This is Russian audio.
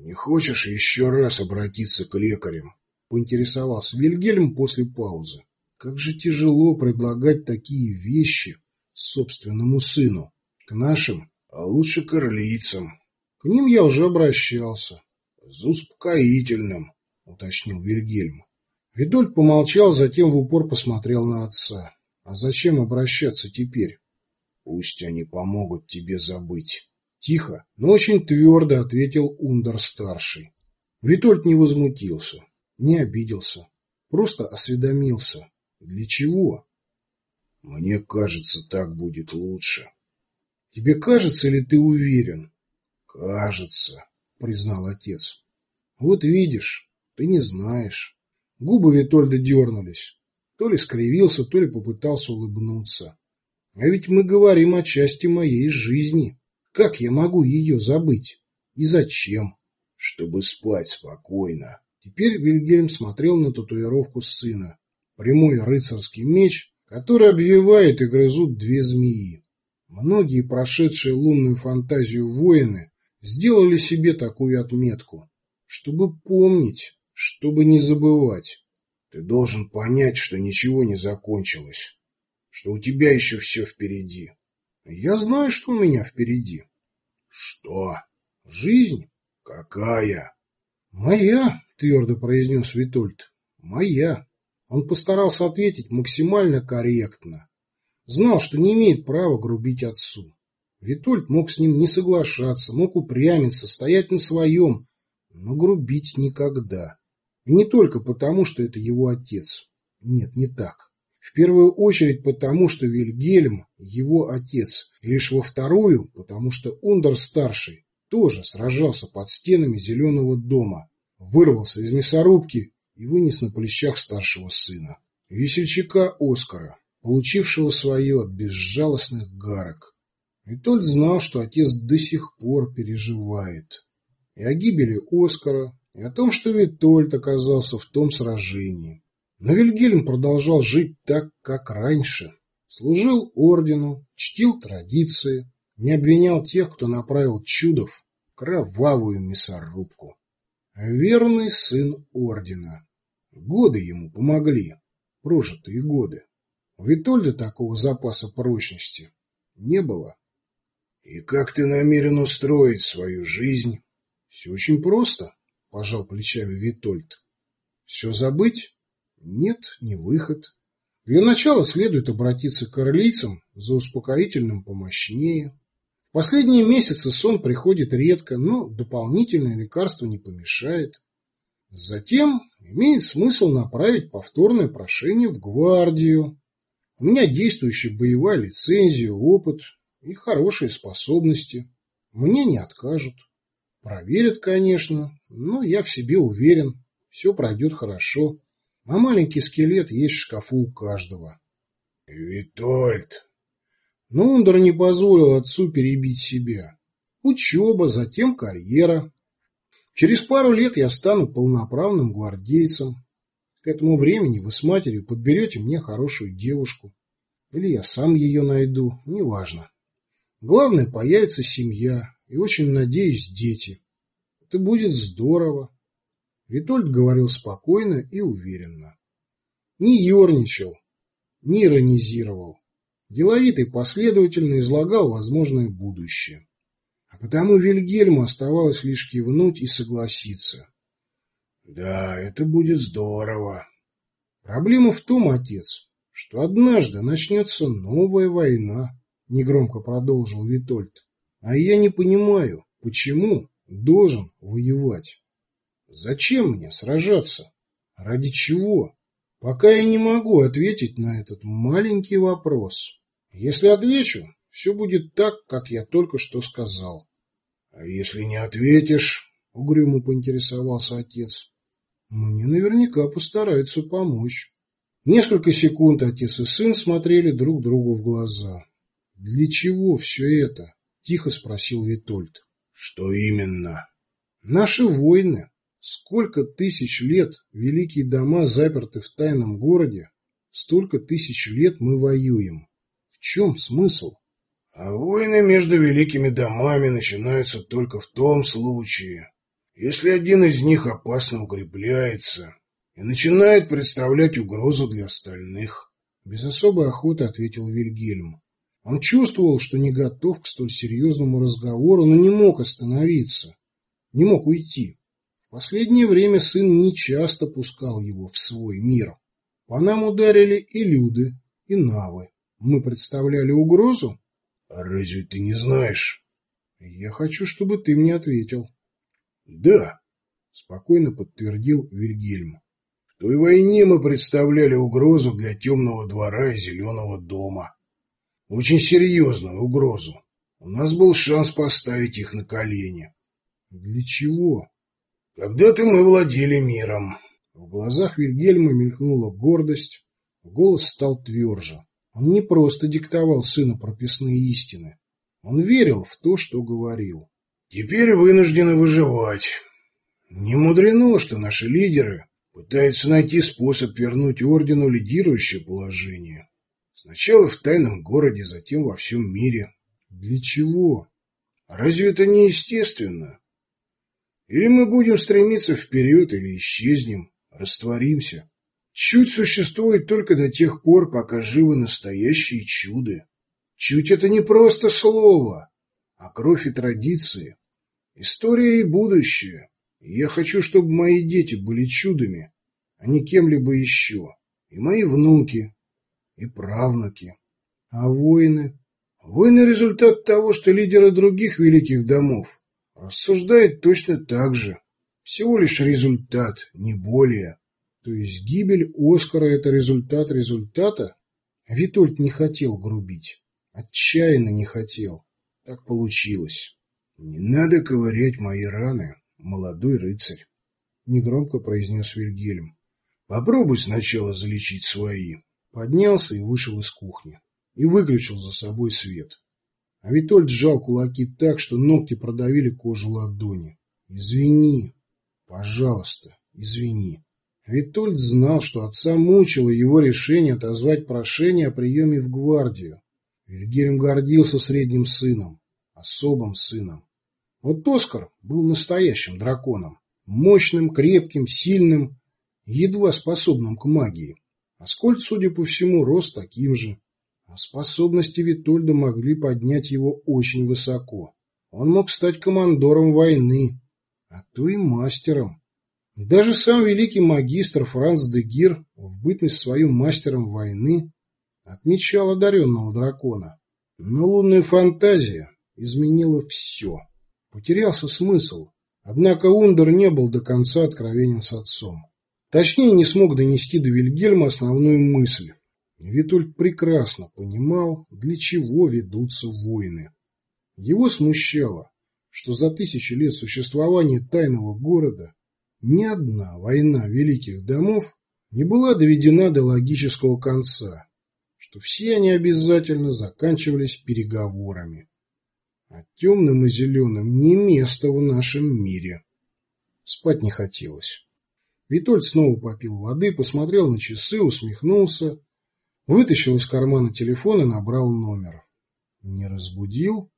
Не хочешь еще раз обратиться к лекарям? Поинтересовался Вильгельм после паузы. Как же тяжело предлагать такие вещи собственному сыну. К нашим, а лучше к орлийцам. К ним я уже обращался. За успокоительным, уточнил Вильгельм. Видольд помолчал, затем в упор посмотрел на отца. А зачем обращаться теперь? Пусть они помогут тебе забыть. Тихо, но очень твердо ответил Ундер-старший. Витольд не возмутился, не обиделся, просто осведомился. Для чего? Мне кажется, так будет лучше. Тебе кажется или ты уверен? Кажется, признал отец. Вот видишь, ты не знаешь. Губы Витольда дернулись. То ли скривился, то ли попытался улыбнуться. А ведь мы говорим о части моей жизни. Как я могу ее забыть? И зачем? Чтобы спать спокойно. Теперь Вильгельм смотрел на татуировку сына. Прямой рыцарский меч, который обвивает и грызут две змеи. Многие прошедшие лунную фантазию воины сделали себе такую отметку, чтобы помнить, чтобы не забывать. Ты должен понять, что ничего не закончилось, что у тебя еще все впереди. Я знаю, что у меня впереди. Что? Жизнь? Какая? Моя, твердо произнес Витольд. Моя. Он постарался ответить максимально корректно. Знал, что не имеет права грубить отцу. Витольд мог с ним не соглашаться, мог упрямиться, стоять на своем, но грубить никогда. И не только потому, что это его отец. Нет, не так. В первую очередь потому, что Вильгельм – его отец, лишь во вторую, потому что Ундер-старший тоже сражался под стенами Зеленого дома, вырвался из мясорубки и вынес на плечах старшего сына. Весельчака Оскара, получившего свое от безжалостных гарок. Витольд знал, что отец до сих пор переживает. И о гибели Оскара, и о том, что Витольд оказался в том сражении. Но Вильгельм продолжал жить так, как раньше. Служил ордену, чтил традиции, не обвинял тех, кто направил чудов в кровавую мясорубку. Верный сын ордена. Годы ему помогли, прожитые годы. У Витольда такого запаса прочности не было. И как ты намерен устроить свою жизнь? Все очень просто, пожал плечами Витольд. Все забыть? Нет, не выход. Для начала следует обратиться к орлийцам за успокоительным помощнее. В последние месяцы сон приходит редко, но дополнительное лекарство не помешает. Затем имеет смысл направить повторное прошение в гвардию. У меня действующая боевая лицензия, опыт и хорошие способности. Мне не откажут. Проверят, конечно, но я в себе уверен, все пройдет хорошо. А маленький скелет есть в шкафу у каждого. Витольд. Но Ундер не позволил отцу перебить себя. Учеба, затем карьера. Через пару лет я стану полноправным гвардейцем. К этому времени вы с матерью подберете мне хорошую девушку. Или я сам ее найду, неважно. Главное, появится семья и, очень надеюсь, дети. Это будет здорово. Витольд говорил спокойно и уверенно. Не ерничал, не иронизировал. Деловито и последовательно излагал возможное будущее. А потому Вильгельму оставалось лишь кивнуть и согласиться. Да, это будет здорово. Проблема в том, отец, что однажды начнется новая война, негромко продолжил Витольд. А я не понимаю, почему должен воевать. Зачем мне сражаться? Ради чего? Пока я не могу ответить на этот маленький вопрос. Если отвечу, все будет так, как я только что сказал. А если не ответишь, угрюмо поинтересовался отец, мне наверняка постараются помочь. Несколько секунд отец и сын смотрели друг другу в глаза. «Для чего все это?» – тихо спросил Витольд. «Что именно?» «Наши войны. Сколько тысяч лет великие дома заперты в тайном городе, столько тысяч лет мы воюем. В чем смысл? А войны между великими домами начинаются только в том случае, Если один из них опасно укрепляется и начинает представлять угрозу для остальных. Без особой охоты ответил Вильгельм. Он чувствовал, что не готов к столь серьезному разговору, но не мог остановиться, не мог уйти. Последнее время сын нечасто пускал его в свой мир. По нам ударили и люды, и навы. Мы представляли угрозу? Разве ты не знаешь? Я хочу, чтобы ты мне ответил. Да, спокойно подтвердил Вильгельм. В той войне мы представляли угрозу для темного двора и зеленого дома. Очень серьезную угрозу. У нас был шанс поставить их на колени. Для чего? Когда-то мы владели миром. В глазах Вильгельма мелькнула гордость, голос стал тверже. Он не просто диктовал сыну прописные истины. Он верил в то, что говорил. Теперь вынуждены выживать. Не мудрено, что наши лидеры пытаются найти способ вернуть ордену лидирующее положение. Сначала в тайном городе, затем во всем мире. Для чего? Разве это не естественно? Или мы будем стремиться вперед, или исчезнем, растворимся. Чуть существует только до тех пор, пока живы настоящие чуды. Чуть это не просто слово, а кровь и традиции. История и будущее. я хочу, чтобы мои дети были чудами, а не кем-либо еще. И мои внуки, и правнуки. А войны? Войны – результат того, что лидеры других великих домов рассуждают точно так же. Всего лишь результат, не более. То есть гибель Оскара – это результат результата? Витольд не хотел грубить. Отчаянно не хотел. Так получилось. «Не надо ковырять мои раны, молодой рыцарь», — негромко произнес Вильгельм. «Попробуй сначала залечить свои». Поднялся и вышел из кухни. И выключил за собой свет. А Витольд сжал кулаки так, что ногти продавили кожу ладони. «Извини. Пожалуйста, извини». Витольд знал, что отца мучило его решение отозвать прошение о приеме в гвардию. Вильгельм гордился средним сыном, особым сыном. Вот Оскар был настоящим драконом. Мощным, крепким, сильным, едва способным к магии. Аскольд, судя по всему, рос таким же. А способности Витольда могли поднять его очень высоко. Он мог стать командором войны, а то и мастером. Даже сам великий магистр Франц де Гир в бытность своим мастером войны отмечал одаренного дракона. Но лунная фантазия изменила все. Потерялся смысл. Однако Ундер не был до конца откровенен с отцом. Точнее, не смог донести до Вильгельма основную мысль. Витольд прекрасно понимал, для чего ведутся войны. Его смущало, что за тысячи лет существования тайного города ни одна война великих домов не была доведена до логического конца, что все они обязательно заканчивались переговорами. А темным и зеленым не место в нашем мире. Спать не хотелось. Витольд снова попил воды, посмотрел на часы, усмехнулся, вытащил из кармана телефон и набрал номер. Не разбудил?